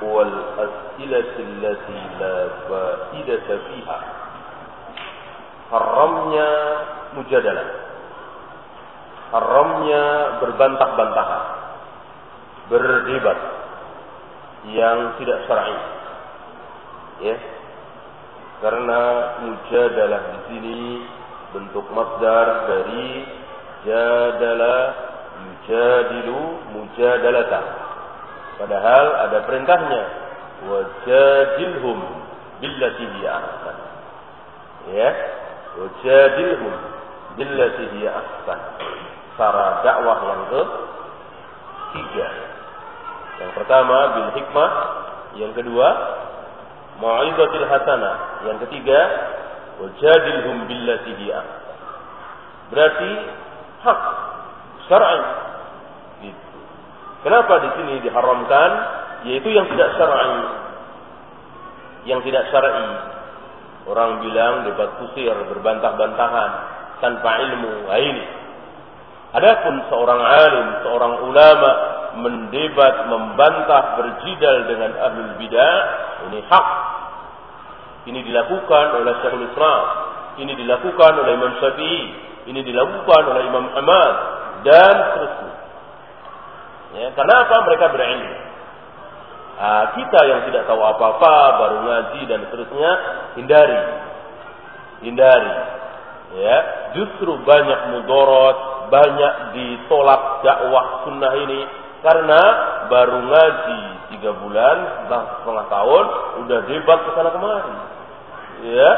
as'ilati allati la fa'idata fiha. Haramnya mujadalah. Haramnya berbantah-bantahan. Berdebat yang tidak syar'i. Ya, karena mujadalah di sini bentuk masdar dari jadala yujadilu mujadalata. Padahal ada perintahnya wajadilhum billati hiya ahsan. Ya, wajadilhum billati hiya ahsan. Cara dakwah yang ke tiga. Yang pertama bil hikmah, yang kedua mau'izatil hasanah. Yang ketiga, wajadilhum billati hiya. Berarti hak syar'i. Kenapa di sini diharamkan? Yaitu yang tidak syar'i. Yang tidak syar'i. Orang bilang debat kusir, berbantah-bantahan tanpa ilmu. Nah, ini. Adapun seorang alim, seorang ulama mendebat, membantah, berjidal dengan ahlul bidah, ini hak. Ini dilakukan oleh Syekhul Islam, ini dilakukan oleh Imam Syafi'i, ini dilakukan oleh Imam Ahmad dan seterusnya. Ya, kenapa mereka berilmu? Nah, kita yang tidak tahu apa-apa, baru ngaji dan seterusnya, hindari. Hindari. Ya, justru banyak mudorot, banyak ditolak dakwah sunnah ini karena baru ngaji tiga bulan, setengah tahun, udah debat ke sana kemari. Ya,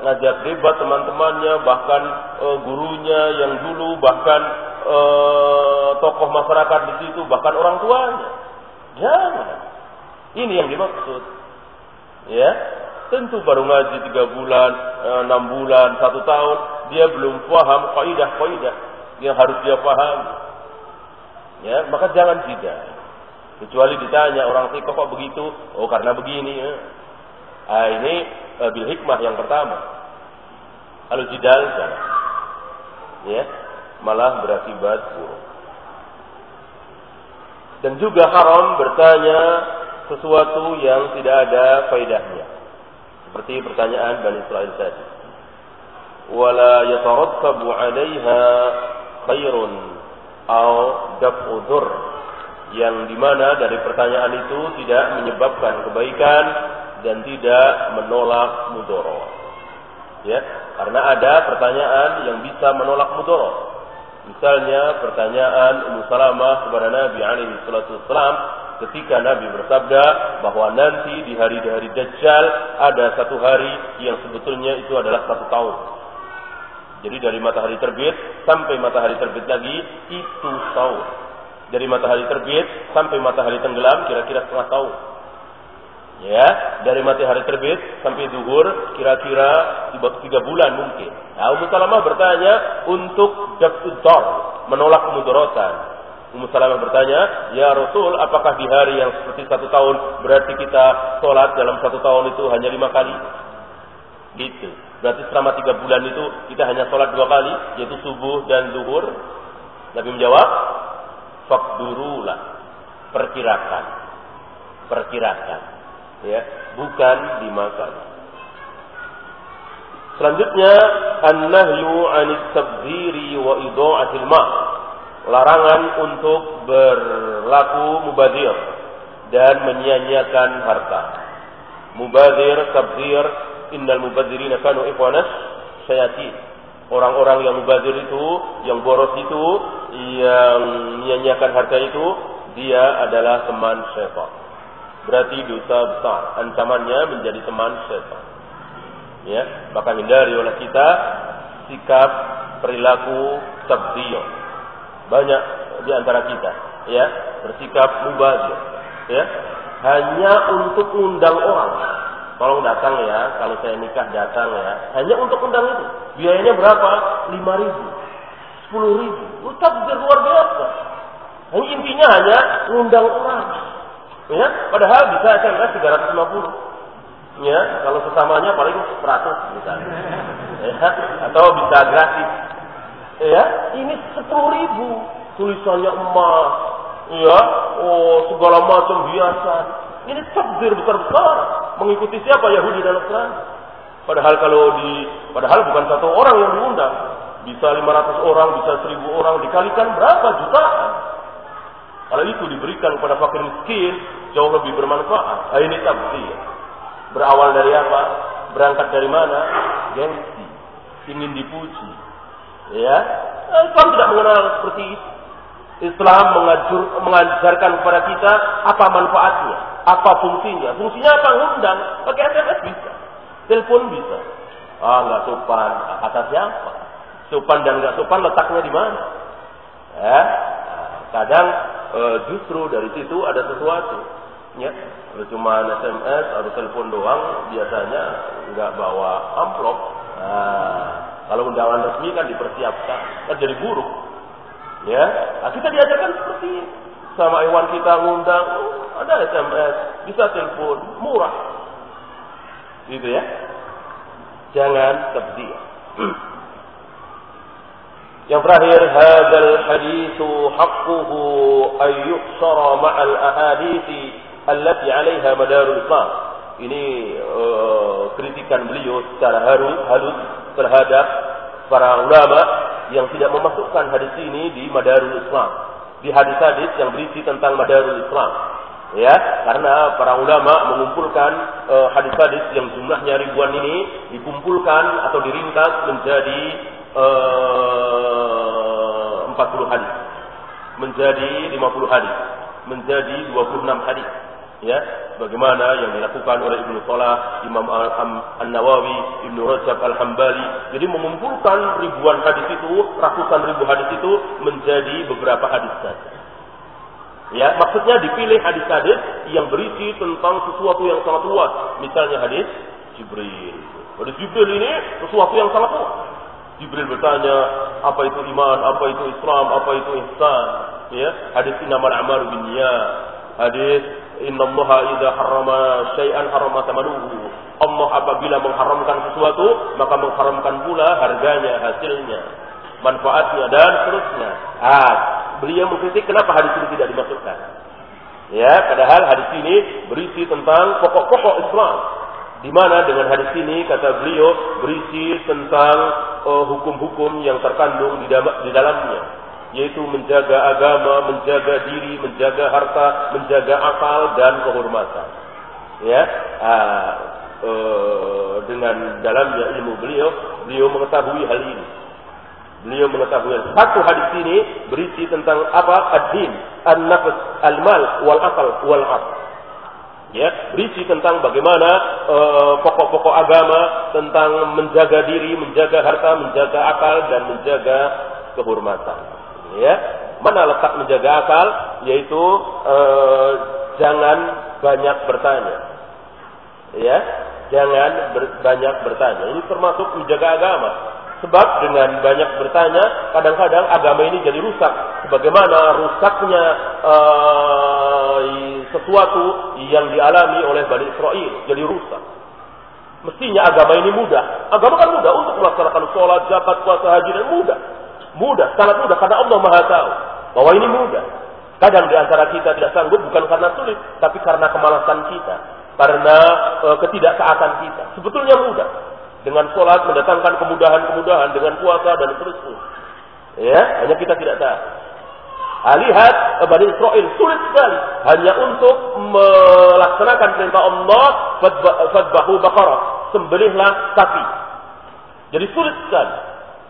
ngajak debat teman-temannya, bahkan e, gurunya yang dulu, bahkan e, tokoh masyarakat di situ, bahkan orang tuanya. Jangan. Ini yang dimaksud. Ya, tentu baru ngaji tiga bulan, e, enam bulan, satu tahun, dia belum paham kaidah-kaidah yang harus dia pahami ya maka jangan tidak kecuali ditanya orang sih kok begitu oh karena begini ya. Ah, ini uh, bil hikmah yang pertama. Kalau jidal ya malah berakibat buruk dan juga haram bertanya sesuatu yang tidak ada faedahnya. Seperti pertanyaan Bani Israel tadi. Wala yatarattabu 'alaiha khairun au daf'u yang di mana dari pertanyaan itu tidak menyebabkan kebaikan dan tidak menolak mudoro. Ya, karena ada pertanyaan yang bisa menolak mudoro. Misalnya pertanyaan Ummu Salamah kepada Nabi alaihi wasallam ketika Nabi bersabda bahwa nanti di hari-hari Dajjal ada satu hari yang sebetulnya itu adalah satu tahun. Jadi dari matahari terbit sampai matahari terbit lagi itu tahun. Dari matahari terbit sampai matahari tenggelam kira-kira setengah tahun. Ya, dari matahari terbit sampai zuhur kira-kira tiga bulan mungkin. Nah, Ummu Salamah bertanya untuk daftar menolak kemudaratan. Ummu Salamah bertanya, Ya Rasul, apakah di hari yang seperti satu tahun berarti kita sholat dalam satu tahun itu hanya lima kali? Gitu. Berarti selama tiga bulan itu kita hanya sholat dua kali, yaitu subuh dan zuhur. Nabi menjawab, fakdurulah, perkirakan, perkirakan, ya, bukan dimakan. Selanjutnya, an-nahyu anit tabziri wa idha'atil ma' larangan untuk berlaku mubadir dan menyia-nyiakan harta. Mubadir, tabzir, innal mubadzirina kanu ikhwanas syayati Orang-orang yang mubazir itu, yang boros itu, yang menyanyiakan harta itu, dia adalah teman syaitan. Berarti dosa besar. Ancamannya menjadi teman syaitan. Ya, maka hindari oleh kita sikap perilaku tabdiyah. Banyak di antara kita, ya, bersikap mubazir, ya, hanya untuk undang orang Tolong datang ya, kalau saya nikah datang ya. Hanya untuk undang itu. Biayanya berapa? Lima ribu. Sepuluh ribu. Lu luar biasa. Hanya intinya hanya undang orang. Ya, padahal bisa SMS 350. Ya, kalau sesamanya paling 100 misalnya. Ya, atau bisa gratis. Ya, ini sepuluh ribu. Tulisannya emas. Ya, oh segala macam biasa. Ini takdir besar-besar. Mengikuti siapa Yahudi dan Nasrani. Padahal kalau di, padahal bukan satu orang yang diundang. Bisa 500 orang, bisa 1000 orang, dikalikan berapa jutaan. Kalau itu diberikan kepada fakir miskin, jauh lebih bermanfaat. Nah, ini takdir. Berawal dari apa? Berangkat dari mana? Gengsi. Ingin dipuji. Ya, Islam tidak mengenal seperti itu. Islam mengajur, mengajarkan kepada kita apa manfaatnya, apa fungsinya. Fungsinya apa? Undang. Pakai SMS bisa. Telepon bisa. Ah, nggak sopan. Kata siapa? Sopan dan nggak sopan letaknya di mana? Ya, kadang e, justru dari situ ada sesuatu. Ya, cuma SMS atau telepon doang, biasanya nggak bawa amplop. Nah, kalau undangan resmi kan dipersiapkan, kan jadi buruk. Ya, nah, kita diajarkan seperti ini. Sama Iwan kita ngundang, oh, ada SMS, bisa telepon, murah. Gitu ya. Jangan terdiam. Yang terakhir, hadal hadithu haqquhu ay yuksara ma'al ahadithi allati 'alaiha madarul Islam. Ini uh, kritikan beliau secara halus, halus terhadap para ulama yang tidak memasukkan hadis ini di Madarul Islam. Di hadis-hadis yang berisi tentang Madarul Islam. Ya, karena para ulama mengumpulkan uh, hadis-hadis yang jumlahnya ribuan ini dikumpulkan atau diringkas menjadi uh, 40 hadis. Menjadi 50 hadis. Menjadi 26 hadis ya bagaimana yang dilakukan oleh Ibnu Salah, Imam An-Nawawi, Ibnu Rajab Al-Hambali. Jadi mengumpulkan ribuan hadis itu, ratusan ribu hadis itu menjadi beberapa hadis saja. Ya, maksudnya dipilih hadis-hadis yang berisi tentang sesuatu yang sangat luas. Misalnya hadis Jibril. Hadis Jibril ini sesuatu yang sangat luas. Jibril bertanya, apa itu iman, apa itu Islam, apa itu ihsan. Ya, hadis innamal a'malu binniyat. Hadis Inna Allah idha harrama syai'an harrama tamanuhu. Allah apabila mengharamkan sesuatu, maka mengharamkan pula harganya, hasilnya, manfaatnya dan seterusnya. Ah, beliau mengkritik kenapa hadis ini tidak dimasukkan. Ya, padahal hadis ini berisi tentang pokok-pokok Islam. Di mana dengan hadis ini kata beliau berisi tentang uh, hukum-hukum uh, yang terkandung di, di dalamnya yaitu menjaga agama, menjaga diri, menjaga harta, menjaga akal dan kehormatan. Ya, ah, e, dengan dalamnya ilmu beliau, beliau mengetahui hal ini. Beliau mengetahui satu hadis ini berisi tentang apa? Ad-din, an-nafs, al-mal, wal akal, wal aql. Ya, berisi tentang bagaimana eh, pokok-pokok uh, agama, tentang menjaga diri, menjaga harta, menjaga akal dan menjaga kehormatan. Ya mana letak menjaga akal? Yaitu eh, jangan banyak bertanya. Ya jangan ber, banyak bertanya. Ini termasuk menjaga agama. Sebab dengan banyak bertanya kadang-kadang agama ini jadi rusak. Sebagaimana rusaknya eh, sesuatu yang dialami oleh Bani Israel jadi rusak mestinya agama ini mudah agama kan mudah untuk melaksanakan sholat zakat puasa haji dan mudah Mudah, sangat mudah karena Allah Maha tahu bahwa ini mudah. Kadang di antara kita tidak sanggup bukan karena sulit, tapi karena kemalasan kita, karena e, ketidaktaatan kita. Sebetulnya mudah. Dengan sholat mendatangkan kemudahan-kemudahan, dengan puasa dan seterusnya. Ya, hanya kita tidak tahu. Ah, lihat e, Bani Israel sulit sekali hanya untuk melaksanakan perintah Allah fadbahu baqarah sembelihlah sapi. Jadi sulit sekali.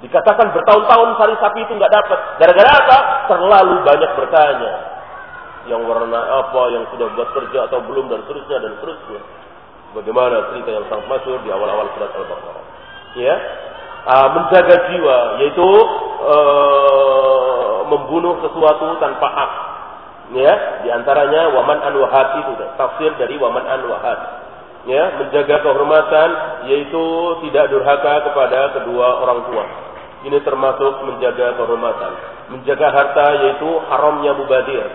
Dikatakan bertahun-tahun sari sapi itu nggak dapat. Gara-gara apa? Terlalu banyak bertanya. Yang warna apa, yang sudah buat kerja atau belum, dan seterusnya, dan seterusnya. Bagaimana cerita yang sangat masyur di awal-awal surat Al-Baqarah. Ya, uh, menjaga jiwa, yaitu uh, membunuh sesuatu tanpa hak. Ya, di antaranya waman an itu tafsir dari waman an Ya, menjaga kehormatan yaitu tidak durhaka kepada kedua orang tua. Ini termasuk menjaga kehormatan. Menjaga harta yaitu haramnya mubadir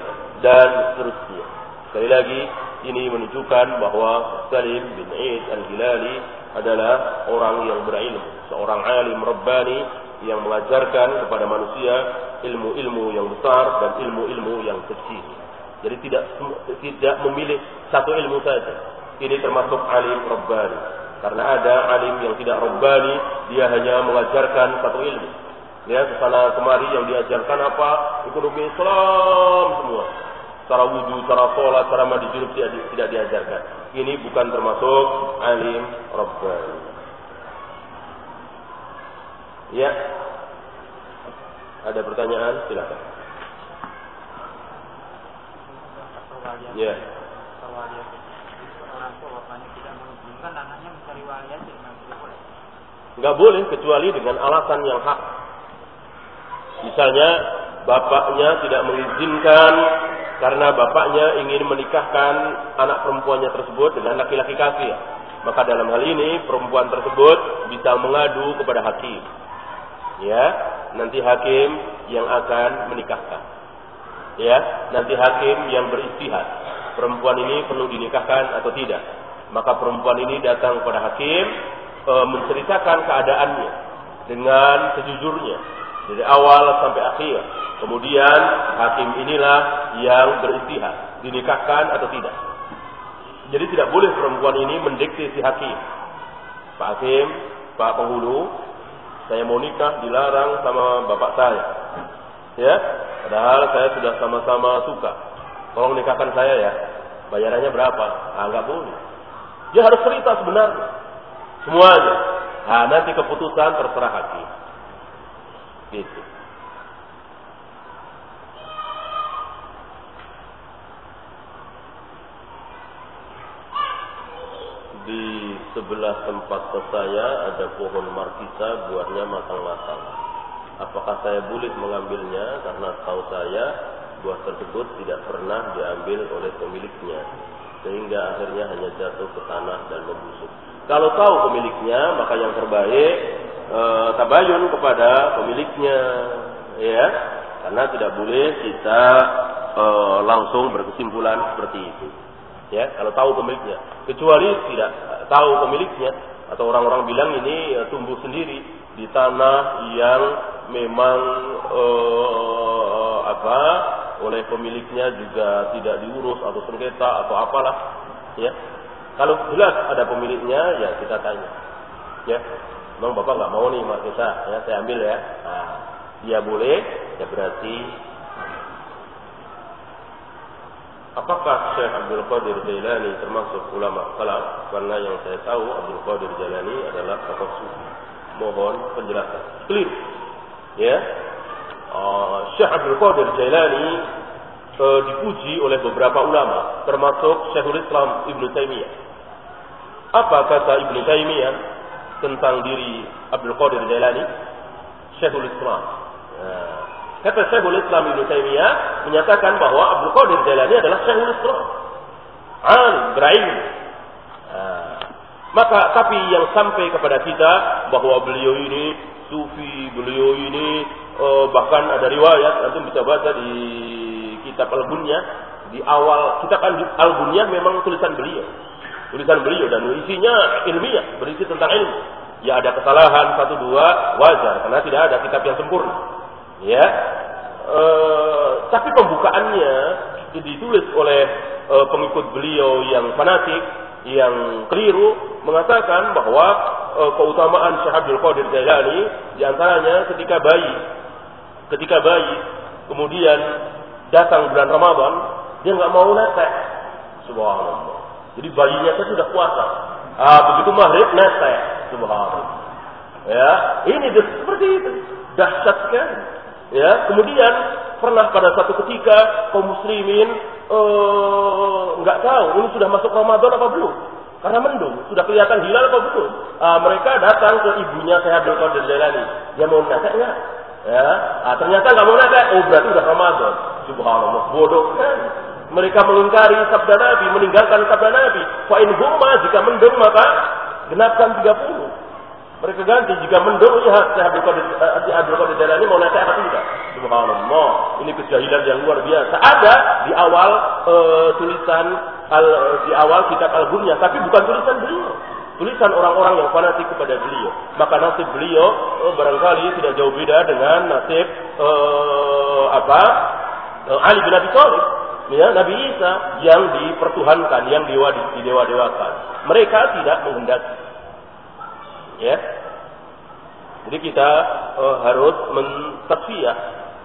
dan seterusnya. Sekali lagi ini menunjukkan bahwa Salim bin Eid al-Hilali adalah orang yang berilmu, seorang alim rabbani yang mengajarkan kepada manusia ilmu-ilmu yang besar dan ilmu-ilmu yang kecil. Jadi tidak tidak memilih satu ilmu saja. Ini termasuk alim rabbani. Karena ada alim yang tidak rabbani, dia hanya mengajarkan satu ilmu. Ya, ke sana kemari yang diajarkan apa? Ekonomi Islam semua. Cara wudhu, cara sholat, cara mandi junub tidak, diajarkan. Ini bukan termasuk alim rabbani. Ya. Ada pertanyaan? Silakan. Ya. Enggak boleh kecuali dengan alasan yang hak. Misalnya bapaknya tidak mengizinkan karena bapaknya ingin menikahkan anak perempuannya tersebut dengan laki-laki kafir. Maka dalam hal ini perempuan tersebut bisa mengadu kepada hakim. Ya, nanti hakim yang akan menikahkan. Ya, nanti hakim yang beristihad. Perempuan ini perlu dinikahkan atau tidak. Maka perempuan ini datang kepada hakim e, menceritakan keadaannya dengan sejujurnya dari awal sampai akhir. Kemudian hakim inilah yang beristihad, dinikahkan atau tidak. Jadi tidak boleh perempuan ini mendikte si hakim. Pak Hakim, Pak Penghulu, saya mau nikah dilarang sama bapak saya. Ya, padahal saya sudah sama-sama suka. Tolong nikahkan saya ya. Bayarannya berapa? Ah, nggak boleh. Dia harus cerita sebenarnya. Semuanya. Nah, nanti keputusan terserah hakim. Gitu. Di sebelah tempat saya ada pohon markisa buahnya matang-matang. Apakah saya boleh mengambilnya karena tahu saya buah tersebut tidak pernah diambil oleh pemiliknya sehingga akhirnya hanya jatuh ke tanah dan membusuk. Kalau tahu pemiliknya maka yang terbaik e, tabayun kepada pemiliknya ya karena tidak boleh kita e, langsung berkesimpulan seperti itu ya kalau tahu pemiliknya kecuali tidak tahu pemiliknya atau orang-orang bilang ini e, tumbuh sendiri di tanah yang memang e, apa oleh pemiliknya juga tidak diurus atau sengketa atau apalah ya kalau jelas ada pemiliknya ya kita tanya ya Memang bapak nggak mau nih Mas Isa, ya saya ambil ya. Nah, dia boleh, ya berarti Apakah Syekh Abdul Qadir Jailani termasuk ulama salaf? Karena yang saya tahu Abdul Qadir Jailani adalah tokoh sufi. Mohon penjelasan. Clear. Ya. Uh, Syekh Abdul Qadir Jailani uh, dipuji oleh beberapa ulama, termasuk Syekhul Islam Ibnu Taimiyah. Apa kata Ibnu Taimiyah? tentang diri Abdul Qadir Jailani Syekhul Islam. Nah, kata Syekhul Islam Ibnu Taimiyah menyatakan bahwa Abdul Qadir Jailani adalah Syekhul Islam. Alim, berilmu. Nah, maka tapi yang sampai kepada kita bahwa beliau ini sufi, beliau ini uh, bahkan ada riwayat nanti bisa baca di kitab Al-Bunyah di awal kitab Al-Bunyah memang tulisan beliau tulisan beliau dan isinya ilmiah, berisi tentang ilmu. Ya ada kesalahan satu dua wajar karena tidak ada kitab yang sempurna. Ya, e, tapi pembukaannya ditulis oleh e, pengikut beliau yang fanatik, yang keliru mengatakan bahwa e, keutamaan Syekh Abdul Qadir Jailani di antaranya ketika bayi, ketika bayi kemudian datang bulan Ramadan dia nggak mau netek, subhanallah jadi bayinya saya sudah puasa. Ah, begitu maghrib netek. Subhanallah. Ya, ini seperti itu. Dahsyat kan? Ya, kemudian pernah pada satu ketika kaum muslimin eh, nggak tahu ini sudah masuk Ramadan apa belum? Karena mendung, sudah kelihatan hilal apa belum? Uh, mereka datang ke ibunya saya Abdul Qadir Jailani. Dia mau netek nggak? Ya, ah, ternyata nggak mau netek. Oh berarti udah Ramadan. Subhanallah, bodoh kan? mereka mengingkari sabda Nabi, meninggalkan sabda Nabi. Fa in humma jika mendung maka genapkan 30. Mereka ganti jika mendung lihat Syekh Abdul Qadir eh, Abdul Qadir Jalani mau nasihat apa tidak? Subhanallah, ini kejahilan yang luar biasa. Ada di awal uh, tulisan al, di awal kitab Al-Bunyah, tapi bukan tulisan beliau. tulisan orang-orang yang fanatik kepada beliau. Maka nasib beliau oh, barangkali tidak jauh beda dengan nasib uh, apa uh, Ali bin Abi Thalib, ya, Nabi Isa yang dipertuhankan, yang didewa-dewakan. Mereka tidak menghendaki. Ya. Jadi kita uh, harus mentasfiyah,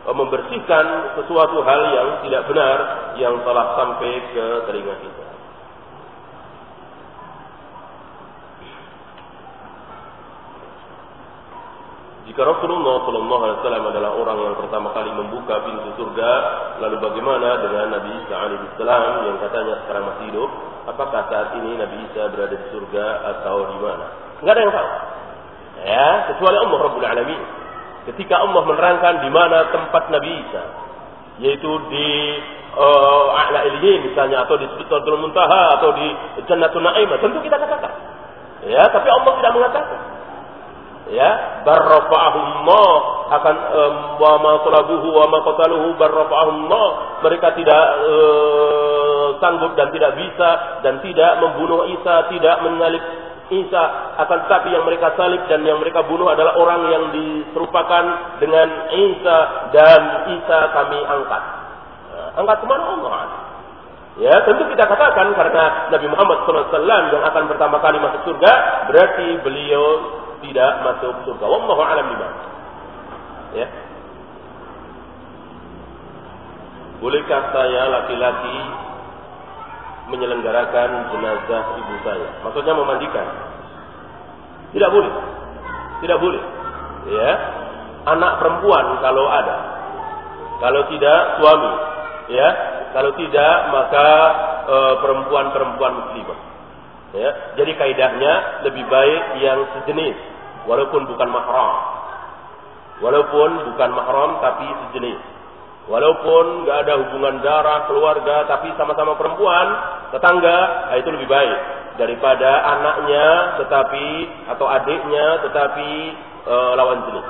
uh, membersihkan sesuatu hal yang tidak benar yang telah sampai ke telinga kita. Jika Rasulullah Shallallahu Alaihi Wasallam adalah orang yang pertama kali membuka pintu surga, lalu bagaimana dengan Nabi Isa Alaihissalam yang katanya sekarang masih hidup? Apakah saat ini Nabi Isa berada di surga atau di mana? Enggak ada yang tahu. Ya, kecuali Allah Rabbul Alamin. Ketika Allah menerangkan di mana tempat Nabi Isa, yaitu di uh, A'la Iliyin misalnya atau di Sidratul Muntaha atau di Jannatul Na'imah, tentu kita katakan. Ya, tapi Allah tidak mengatakan ya barrafa'ahullah akan wa ma talabuhu wa ma qataluhu mereka tidak uh, sanggup dan tidak bisa dan tidak membunuh Isa tidak menyalib Isa akan tetapi yang mereka salib dan yang mereka bunuh adalah orang yang diserupakan dengan Isa dan Isa kami angkat nah, angkat ke mana Allah Ya, tentu kita katakan karena Nabi Muhammad SAW yang akan pertama kali masuk surga, berarti beliau tidak masuk surga. Wallahu a'lam. Ya. Bolehkah saya laki-laki menyelenggarakan jenazah ibu saya? Maksudnya memandikan? Tidak boleh. Tidak boleh. Ya. Anak perempuan kalau ada. Kalau tidak suami, ya. Kalau tidak maka e, perempuan-perempuan muslimah. Ya. Jadi kaidahnya lebih baik yang sejenis walaupun bukan mahram. Walaupun bukan mahram tapi sejenis. Walaupun nggak ada hubungan darah keluarga tapi sama-sama perempuan, tetangga, nah itu lebih baik daripada anaknya tetapi atau adiknya tetapi e, lawan jenis.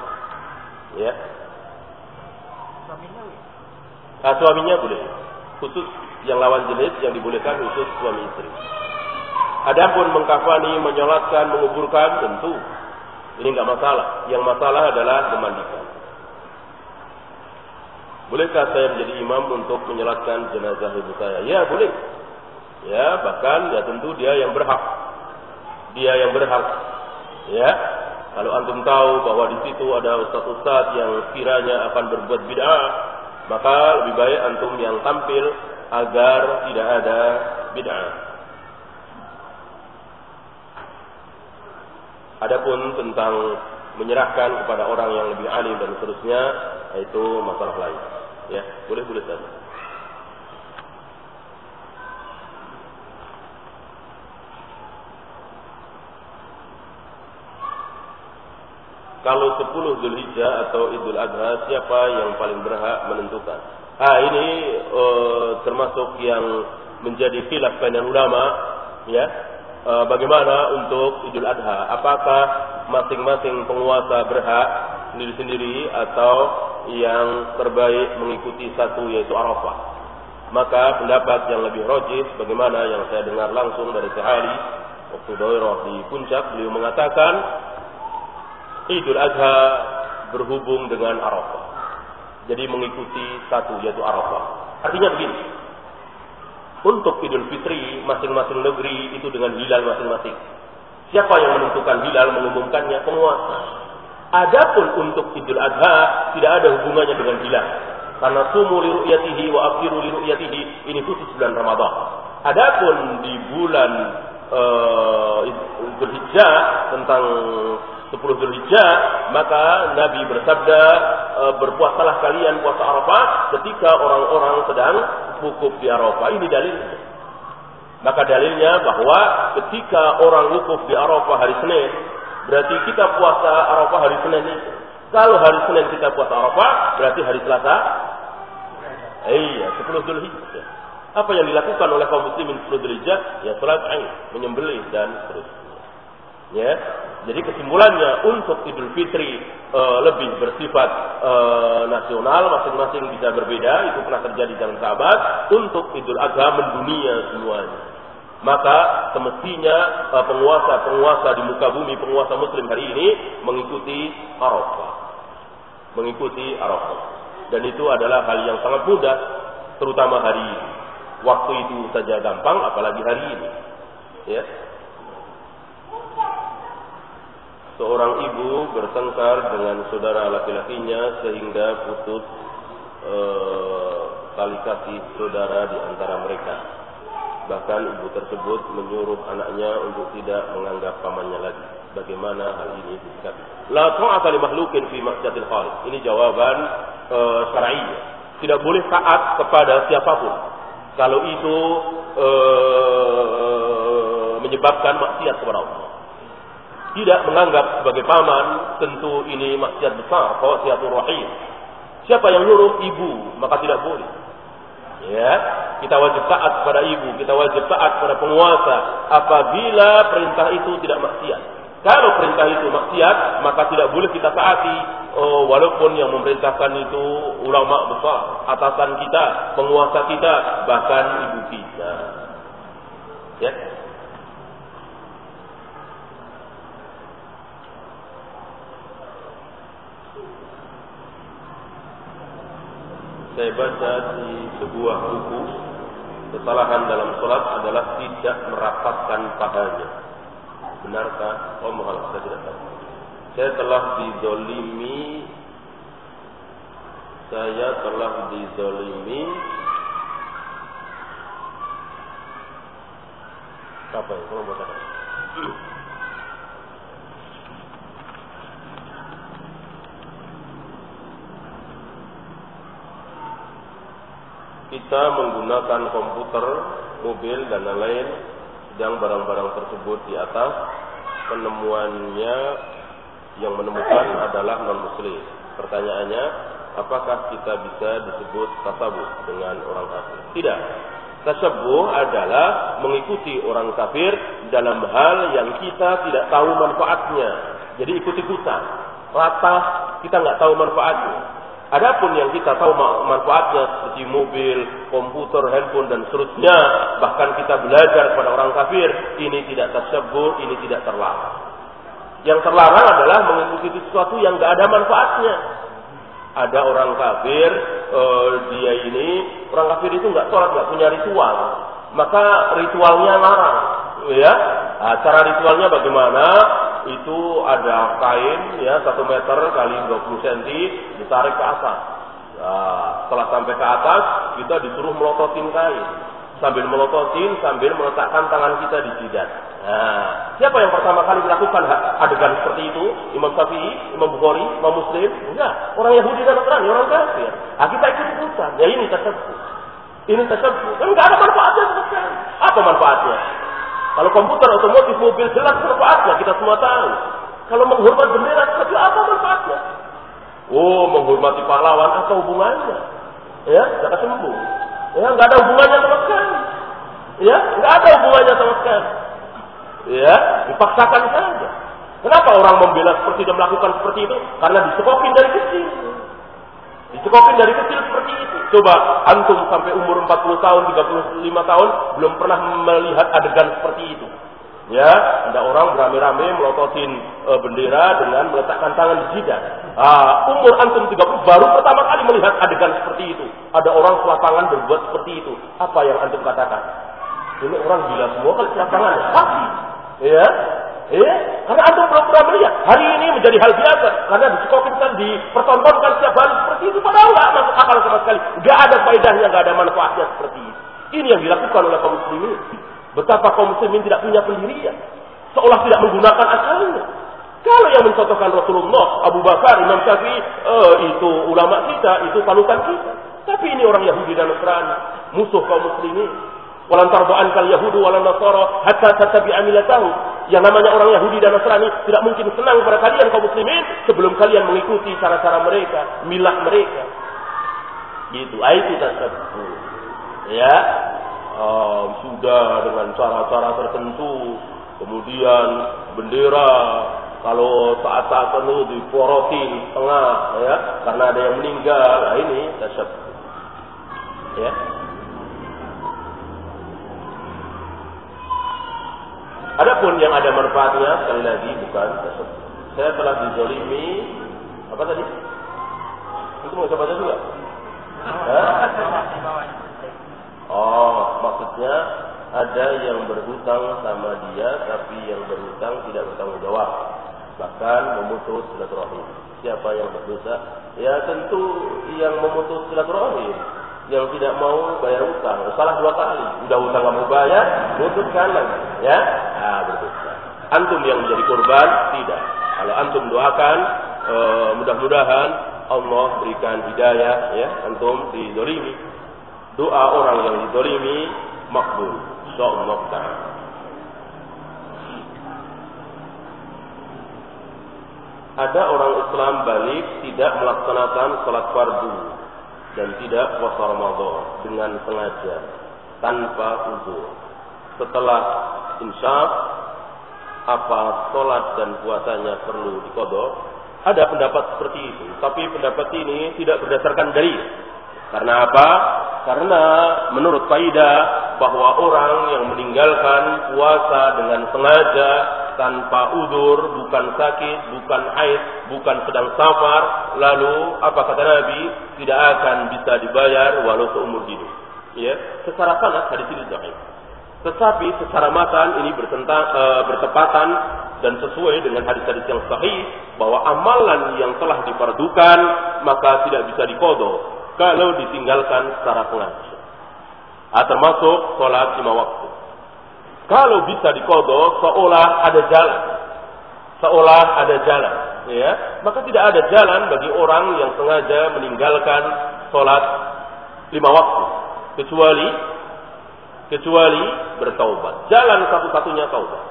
Ya. Suaminya nah, suaminya boleh. Khusus yang lawan jenis yang dibolehkan khusus suami istri. Adapun mengkafani, menyolatkan, menguburkan tentu ini nggak masalah. Yang masalah adalah memandikan. Bolehkah saya menjadi imam untuk menyelatkan jenazah ibu saya? Ya, boleh. Ya, bahkan ya tentu dia yang berhak. Dia yang berhak. Ya, kalau antum tahu bahwa di situ ada ustaz-ustaz yang kiranya akan berbuat bid'ah, maka lebih baik antum yang tampil agar tidak ada bid'ah. Adapun tentang menyerahkan kepada orang yang lebih alim dan seterusnya itu masalah lain. Ya, boleh boleh saja. Kalau 10 Zulhijjah atau Idul Adha siapa yang paling berhak menentukan? Ah ini uh, termasuk yang menjadi khilaf banyak ulama ya Eh, bagaimana untuk Idul Adha? Apakah masing-masing penguasa berhak sendiri-sendiri atau yang terbaik mengikuti satu yaitu Arafah? Maka pendapat yang lebih rojis bagaimana yang saya dengar langsung dari Sehari waktu daerah di puncak beliau mengatakan Idul Adha berhubung dengan Arafah. Jadi mengikuti satu yaitu Arafah. Artinya begini, untuk Idul Fitri masing-masing negeri itu dengan hilal masing-masing. Siapa yang menentukan hilal mengumumkannya penguasa. Adapun untuk Idul Adha tidak ada hubungannya dengan hilal. Karena sumu li ru'yatihi wa afiru li ru'yatihi ini khusus bulan Ramadan. Adapun di bulan uh, tentang 10 Zulhijjah maka Nabi bersabda e, berpuasalah kalian puasa Arafah ketika orang-orang sedang wukuf di Arafah. Ini dalilnya. Maka dalilnya bahwa ketika orang wukuf di Arafah hari Senin berarti kita puasa Arafah hari Senin itu. Kalau hari Senin kita puasa Arafah berarti hari Selasa. Iya 10 Zulhijjah apa yang dilakukan oleh kaum muslimin 10 Zulhijjah ya salat menyembelih dan seterusnya. Ya jadi kesimpulannya untuk Idul Fitri e, lebih bersifat e, nasional, masing-masing bisa berbeda. Itu pernah terjadi dalam sahabat. Untuk Idul Adha mendunia semuanya. Maka semestinya eh, penguasa-penguasa di muka bumi, penguasa muslim hari ini mengikuti Arafah. Mengikuti Arafah. Dan itu adalah hal yang sangat mudah, terutama hari ini. Waktu itu saja gampang, apalagi hari ini. Ya. Seorang ibu bertengkar dengan saudara laki-lakinya sehingga putus eh, tali kasih saudara di antara mereka. Bahkan ibu tersebut menyuruh anaknya untuk tidak menganggap pamannya lagi. Bagaimana hal ini disikapi? La ta'ata li makhlukin fi maksiatil khaliq. Ini jawaban uh, syar'i. Tidak boleh taat kepada siapa pun. Kalau itu uh, menyebabkan maksiat kepada Allah tidak menganggap sebagai paman, tentu ini maksiat besar, rahim. Siapa yang nyuruh ibu, maka tidak boleh. Ya, kita wajib taat kepada ibu, kita wajib taat kepada penguasa apabila perintah itu tidak maksiat. Kalau perintah itu maksiat, maka tidak boleh kita taati oh, walaupun yang memerintahkan itu ulama besar, atasan kita, penguasa kita, bahkan ibu kita. Ya, saya baca di sebuah buku kesalahan dalam sholat adalah tidak merapatkan pahanya. Benarkah? Oh mahal, saya tidak tahu. Saya telah dizolimi saya telah dizolimi apa ya? Kalau apa? Kita menggunakan komputer, mobil dan lain-lain sedang barang-barang tersebut di atas penemuannya yang menemukan adalah non muslim. Pertanyaannya, apakah kita bisa disebut tasawuf dengan orang kafir? Tidak. Tasawuf adalah mengikuti orang kafir dalam hal yang kita tidak tahu manfaatnya. Jadi ikut-ikutan. Latah kita nggak tahu manfaatnya. Adapun yang kita tahu manfaatnya seperti mobil, komputer, handphone dan seterusnya, bahkan kita belajar kepada orang kafir, ini tidak tersebut, ini tidak terlarang. Yang terlarang adalah mengikuti sesuatu yang tidak ada manfaatnya. Ada orang kafir, uh, dia ini orang kafir itu nggak sholat, nggak punya ritual, maka ritualnya larang, ya. Nah, cara ritualnya bagaimana? itu ada kain ya satu meter kali 20 cm ditarik ke atas. Nah, setelah sampai ke atas kita disuruh melototin kain sambil melototin sambil meletakkan tangan kita di jidat. Nah, siapa yang pertama kali melakukan adegan seperti itu? Imam Syafi'i, Imam Bukhari, Imam Muslim? Enggak, orang Yahudi dan Nasrani, orang kafir. Nah, kita ikut ikutan. Ya ini tersebut. Ini tersebut. Kan enggak ada manfaatnya. Apa manfaatnya? Kalau komputer, otomotif, mobil jelas manfaatnya kita semua tahu. Kalau menghormat bendera seperti apa manfaatnya? Oh, menghormati pahlawan apa hubungannya? Ya, jangan sembuh. Ya, nggak ada hubungannya sama sekali. Ya, nggak ada hubungannya sama sekali. Ya, dipaksakan saja. Kenapa orang membela seperti dan melakukan seperti itu? Karena disekokin dari kecil. Dicekokin dari kecil seperti itu. Coba antum sampai umur 40 tahun, 35 tahun belum pernah melihat adegan seperti itu. Ya, ada orang beramai-ramai melototin e, bendera dengan meletakkan tangan di jidat. Ah, umur antum 30 baru pertama kali melihat adegan seperti itu. Ada orang selapangan berbuat seperti itu. Apa yang antum katakan? Ini orang gila semua kalau selapangan. Pasti. Ya, Eh, karena antum belum pernah melihat. Hari ini menjadi hal biasa karena disekokinkan, dipertontonkan setiap hari seperti itu. Padahal nggak masuk akal sama sekali. Nggak ada faedahnya, nggak ada manfaatnya seperti itu. Ini yang dilakukan oleh kaum muslimin. Betapa kaum muslimin tidak punya pendirian. Seolah tidak menggunakan akalnya. Kalau yang mencontohkan Rasulullah, Abu Bakar, Imam Syafi'i, eh, itu ulama kita, itu panutan kita. Tapi ini orang Yahudi dan Nasrani, musuh kaum muslimin. Walan tardo'an kal Yahudu walan Nasara hatta tatabi'a milatahu. Yang namanya orang Yahudi dan Nasrani tidak mungkin senang kepada kalian kaum muslimin sebelum kalian mengikuti cara-cara mereka, milah mereka. Gitu, ah, itu tersebut. Ya, sudah dengan cara-cara tertentu, kemudian bendera kalau saat-saat penuh diporotin tengah, ya, karena ada yang meninggal, nah ini tersebut. Ya, Adapun yang ada manfaatnya sekali lagi bukan Saya telah dizolimi apa tadi? Itu mau coba juga? Oh, maksudnya ada yang berhutang sama dia tapi yang berhutang tidak bertanggung jawab. Bahkan memutus silaturahim. Siapa yang berdosa? Ya tentu yang memutus silaturahim. Yang tidak mau bayar utang salah dua kali. Udah utang kamu bayar putuskan lagi. Ya? Ah berdosa. Antum yang menjadi korban? Tidak. Kalau antum doakan uh, mudah-mudahan Allah berikan hidayah ya antum didolimi doa orang yang didolimi makbul insyaallah taala ada orang Islam balik tidak melaksanakan sholat fardu dan tidak puasa Ramadan dengan sengaja tanpa uzur. Setelah insyaf, apa sholat dan puasanya perlu dikodok? Ada pendapat seperti itu, tapi pendapat ini tidak berdasarkan dari. Karena apa? Karena menurut faidah bahwa orang yang meninggalkan puasa dengan sengaja tanpa udur, bukan sakit, bukan haid, bukan sedang safar, lalu apa kata Nabi? Tidak akan bisa dibayar walau seumur hidup. Ya, secara sanad hadis ini sahih. Tetapi secara matan ini bertentang, e, bertepatan dan sesuai dengan hadis-hadis yang sahih bahwa amalan yang telah diperdukan maka tidak bisa dikodok kalau ditinggalkan secara sengaja. Ah, termasuk sholat lima waktu. Kalau bisa dikodok, seolah ada jalan. Seolah ada jalan. Ya, maka tidak ada jalan bagi orang yang sengaja meninggalkan sholat lima waktu. Kecuali kecuali bertaubat. Jalan satu-satunya taubat.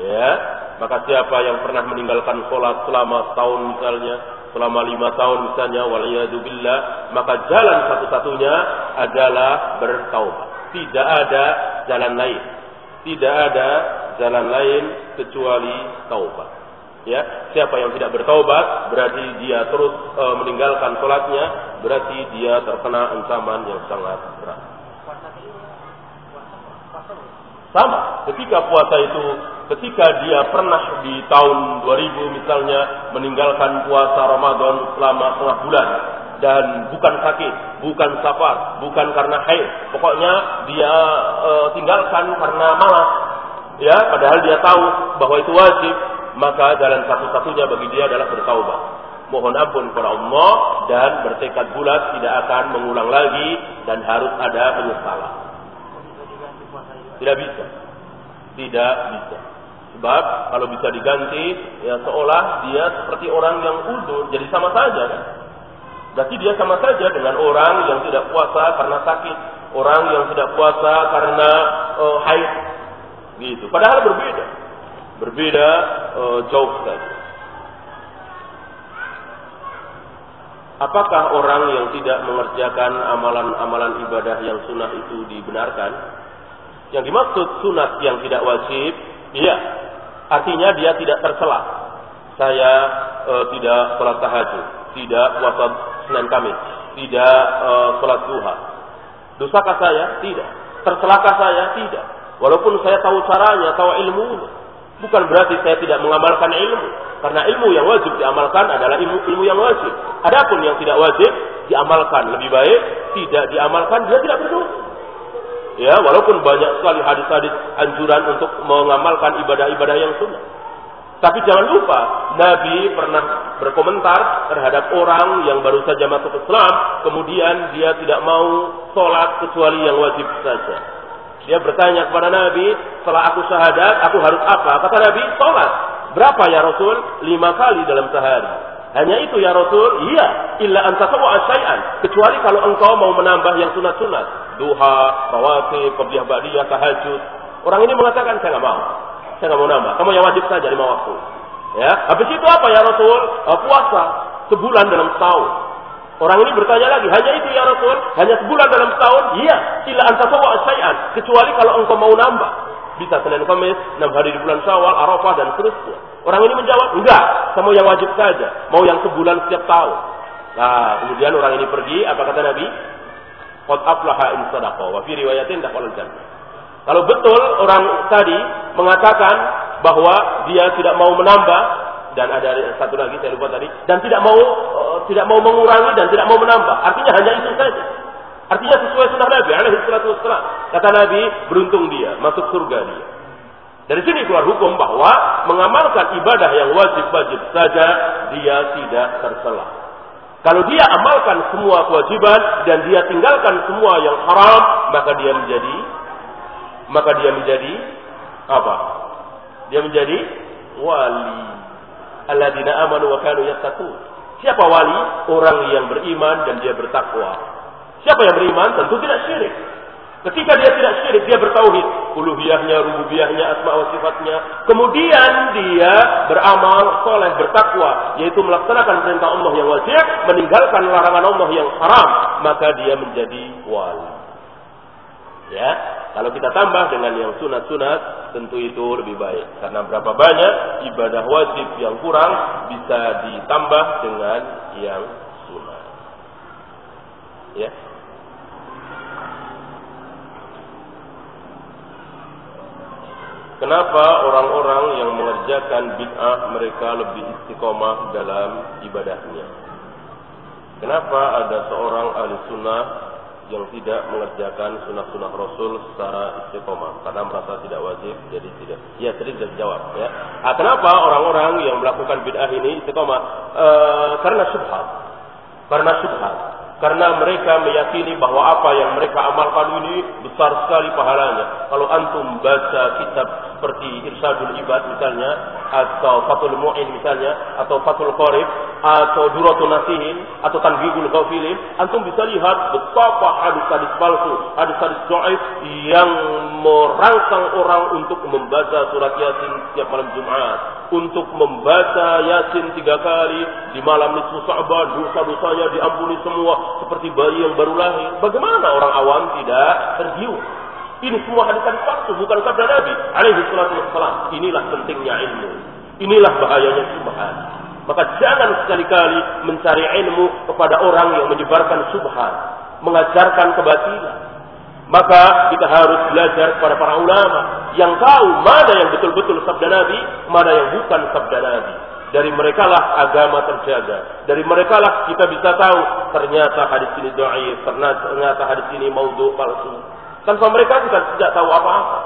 Ya, maka siapa yang pernah meninggalkan sholat selama setahun misalnya, selama lima tahun misalnya, waliyadzubillah, maka jalan satu-satunya adalah bertaubat. Tidak ada jalan lain. Tidak ada jalan lain kecuali taubat. Ya, siapa yang tidak bertaubat berarti dia terus e, meninggalkan sholatnya, berarti dia terkena ancaman yang sangat berat. Sama, ketika puasa itu, ketika dia pernah di tahun 2000 misalnya meninggalkan puasa Ramadan selama setengah bulan, dan bukan sakit, bukan safar, bukan karena haid. Pokoknya dia e, tinggalkan karena malas. Ya, padahal dia tahu bahwa itu wajib, maka jalan satu-satunya bagi dia adalah bertaubat. Mohon ampun kepada Allah dan bertekad bulat tidak akan mengulang lagi dan harus ada penyesalan. Tidak bisa. Tidak bisa. Sebab kalau bisa diganti, ya seolah dia seperti orang yang udur, jadi sama saja kan? Berarti dia sama saja dengan orang yang tidak puasa karena sakit, orang yang tidak puasa karena uh, haid, gitu. Padahal berbeda, berbeda uh, jauh sekali. Apakah orang yang tidak mengerjakan amalan-amalan ibadah yang sunnah itu dibenarkan? Yang dimaksud sunat yang tidak wajib, iya. Artinya dia tidak tercela. Saya e, tidak sholat tahajud, tidak puasa Senin Kamis, tidak uh, sholat duha. Dosakah saya? Tidak. Tercelakah saya? Tidak. Walaupun saya tahu caranya, tahu ilmu, bukan berarti saya tidak mengamalkan ilmu. Karena ilmu yang wajib diamalkan adalah ilmu ilmu yang wajib. Adapun yang tidak wajib diamalkan lebih baik tidak diamalkan dia tidak berdosa. Ya, walaupun banyak sekali hadis-hadis anjuran untuk mengamalkan ibadah-ibadah yang sunnah. Tapi jangan lupa, Nabi pernah berkomentar terhadap orang yang baru saja masuk Islam, kemudian dia tidak mau sholat kecuali yang wajib saja. Dia bertanya kepada Nabi, setelah aku syahadat, aku harus apa? Kata Nabi, sholat. Berapa ya Rasul? Lima kali dalam sehari. Hanya itu ya Rasul? Iya. Illa antasawa asyai'an. Kecuali kalau engkau mau menambah yang sunat-sunat. Duha, rawatib, qabliyah ba'diyah, tahajud. Orang ini mengatakan, saya nggak mau. Saya nggak mau nambah. Kamu yang wajib saja lima waktu. Ya. Habis itu apa ya Rasul? Uh, puasa sebulan dalam setahun. Orang ini bertanya lagi, hanya itu ya Rasul? Hanya sebulan dalam setahun? Iya. Ila antasawa asyai'an. Kecuali kalau engkau mau nambah. Bisa Senin Kamis, enam hari di bulan Syawal, Arafah dan seterusnya. Orang ini menjawab, enggak. Kamu yang wajib saja. Mau yang sebulan setiap tahun. Nah, kemudian orang ini pergi, apa kata Nabi? Qad aflaha in sadaqa wa fi riwayatin dakhala jannah. Kalau betul orang tadi mengatakan bahwa dia tidak mau menambah dan ada satu lagi saya lupa tadi dan tidak mau uh, tidak mau mengurangi dan tidak mau menambah. Artinya hanya itu saja. Artinya sesuai sunnah Nabi alaihi salatu wassalam. Kata Nabi, beruntung dia, masuk surga dia. Dari sini keluar hukum bahwa mengamalkan ibadah yang wajib-wajib saja dia tidak tercela. Kalau dia amalkan semua kewajiban dan dia tinggalkan semua yang haram, maka dia menjadi maka dia menjadi apa? Dia menjadi wali. Alladzina amanu wa kanu yattaqun. Siapa wali? Orang yang beriman dan dia bertakwa. Siapa yang beriman? Tentu tidak syirik. Ketika dia tidak syirik, dia bertauhid. Uluhiyahnya, rububiyahnya, asma wa sifatnya. Kemudian dia beramal soleh, bertakwa. Yaitu melaksanakan perintah Allah yang wajib, meninggalkan larangan Allah yang haram. Maka dia menjadi wali. Ya, kalau kita tambah dengan yang sunat-sunat, tentu itu lebih baik. Karena berapa banyak ibadah wajib yang kurang bisa ditambah dengan yang sunat. Ya. Kenapa orang-orang yang mengerjakan bid'ah mereka lebih istiqomah dalam ibadahnya? Kenapa ada seorang ahli sunnah yang tidak mengerjakan sunnah-sunnah Rasul secara istiqomah karena merasa tidak wajib jadi tidak. Ya tadi sudah dijawab ya. Ah, kenapa orang-orang yang melakukan bid'ah ini istiqomah? E, karena subhat. Karena subhat. Karena mereka meyakini bahwa apa yang mereka amalkan ini besar sekali pahalanya. Kalau antum baca kitab seperti Irsadul Ibad misalnya, atau Fatul Mu'in misalnya, atau Fatul Qorib, atau Duratun Nasihin, atau Tanbihul Ghafilin, antum bisa lihat betapa hadis-hadis palsu, hadis-hadis do'if yang merangsang orang untuk membaca surat Yasin setiap malam Jumat. Untuk membaca Yasin tiga kali di malam nisfu Sa'ban, dosa-dosanya diampuni semua seperti bayi yang baru lahir. Bagaimana orang awam tidak tergiur? Ini semua hadis-hadis palsu, bukan sabda Nabi alaihi salatu wassalam. Inilah pentingnya ilmu. Inilah bahayanya subhan. Maka jangan sekali-kali mencari ilmu kepada orang yang menyebarkan subhan, mengajarkan kebatilan. Maka kita harus belajar kepada para ulama yang tahu mana yang betul-betul sabda Nabi, mana yang bukan sabda Nabi. Dari mereka lah agama terjaga. Dari mereka lah kita bisa tahu ternyata hadis ini dhaif, ternyata hadis ini maudhu palsu. Tanpa mereka kita tidak tahu apa-apa.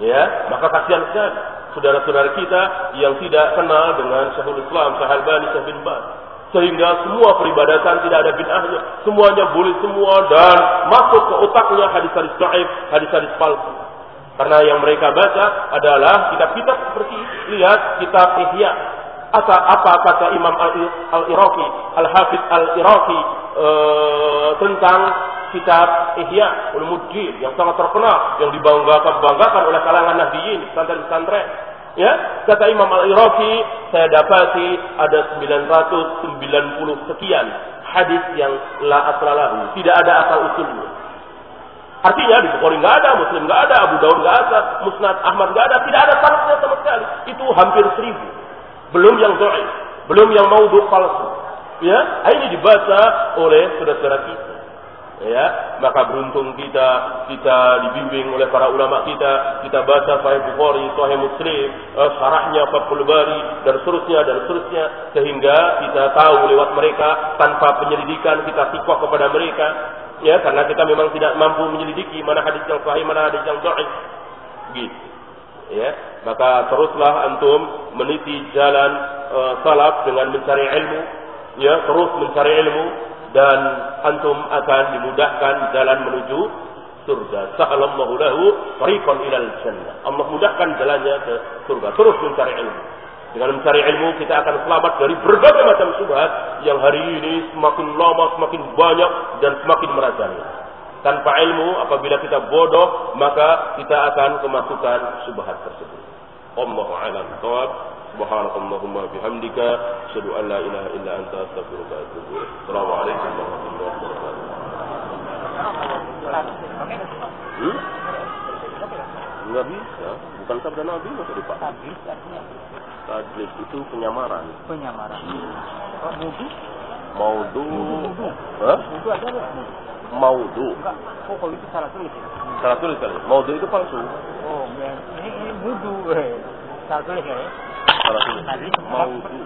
Ya, maka kasihan sekali saudara-saudara kita yang tidak kenal dengan Syekhul Islam, Syekh Albani, Syekh bin Baz. Sehingga semua peribadatan tidak ada bid'ahnya. Semuanya boleh semua dan masuk ke otaknya hadis-hadis dhaif, hadis-hadis palsu. Karena yang mereka baca adalah kitab-kitab seperti lihat kitab Ihya apa, apa kata Imam Al-Iraqi, Al-Hafidh Al-Iraqi e, tentang kitab Ihya Ulumuddin yang sangat terkenal, yang dibanggakan-banggakan oleh kalangan nahdiyin, pesantren-pesantren. Ya, kata Imam Al-Iraqi, saya dapati ada 990 sekian hadis yang la aslalahu, tidak ada asal usulnya. Artinya di Bukhari nggak ada, Muslim nggak ada, Abu Daud nggak ada, Musnad Ahmad nggak ada, tidak ada sanadnya sama sekali. Itu hampir seribu. Belum yang dhaif, belum yang maudhu palsu. Ya, ini dibaca oleh saudara-saudara kita. Ya, maka beruntung kita, kita dibimbing oleh para ulama kita, kita baca Sahih Bukhari, Sahih Muslim, eh, syarahnya Fathul Bari dan seterusnya dan seterusnya sehingga kita tahu lewat mereka tanpa penyelidikan kita sikoh kepada mereka ya karena kita memang tidak mampu menyelidiki mana hadis yang sahih mana hadis yang dhaif. Gitu. Ya maka teruslah antum meniti jalan uh, salaf dengan mencari ilmu ya terus mencari ilmu dan antum akan dimudahkan jalan menuju surga. Sahalallahu lahu tariqan ilal jannah. Allah mudahkan jalannya ke surga. Terus mencari ilmu. Dengan mencari ilmu kita akan selamat dari berbagai macam subhat yang hari ini semakin lama semakin banyak dan semakin merajani tanpa ilmu apabila kita bodoh maka kita akan kemasukan subhat tersebut. Allah alam tawab subhanakallahumma bihamdika asyhadu an la ilaha illa anta astaghfiruka wa atubu ilaik assalamualaikum warahmatullahi wabarakatuh hmm? Enggak bisa, bukan sabda Nabi masa dipakai. Tadlis itu penyamaran. Penyamaran. Oh, mungkin Maudu. Wudu. Hah? Wudu ada nggak? Maudu. Enggak. Oh, kalau itu salah tulis ya? Salah tulis kali. Maudu itu palsu. Oh, yang ini ini wudu. Salah tulis ya? Salah tulis. Tadi Maudu.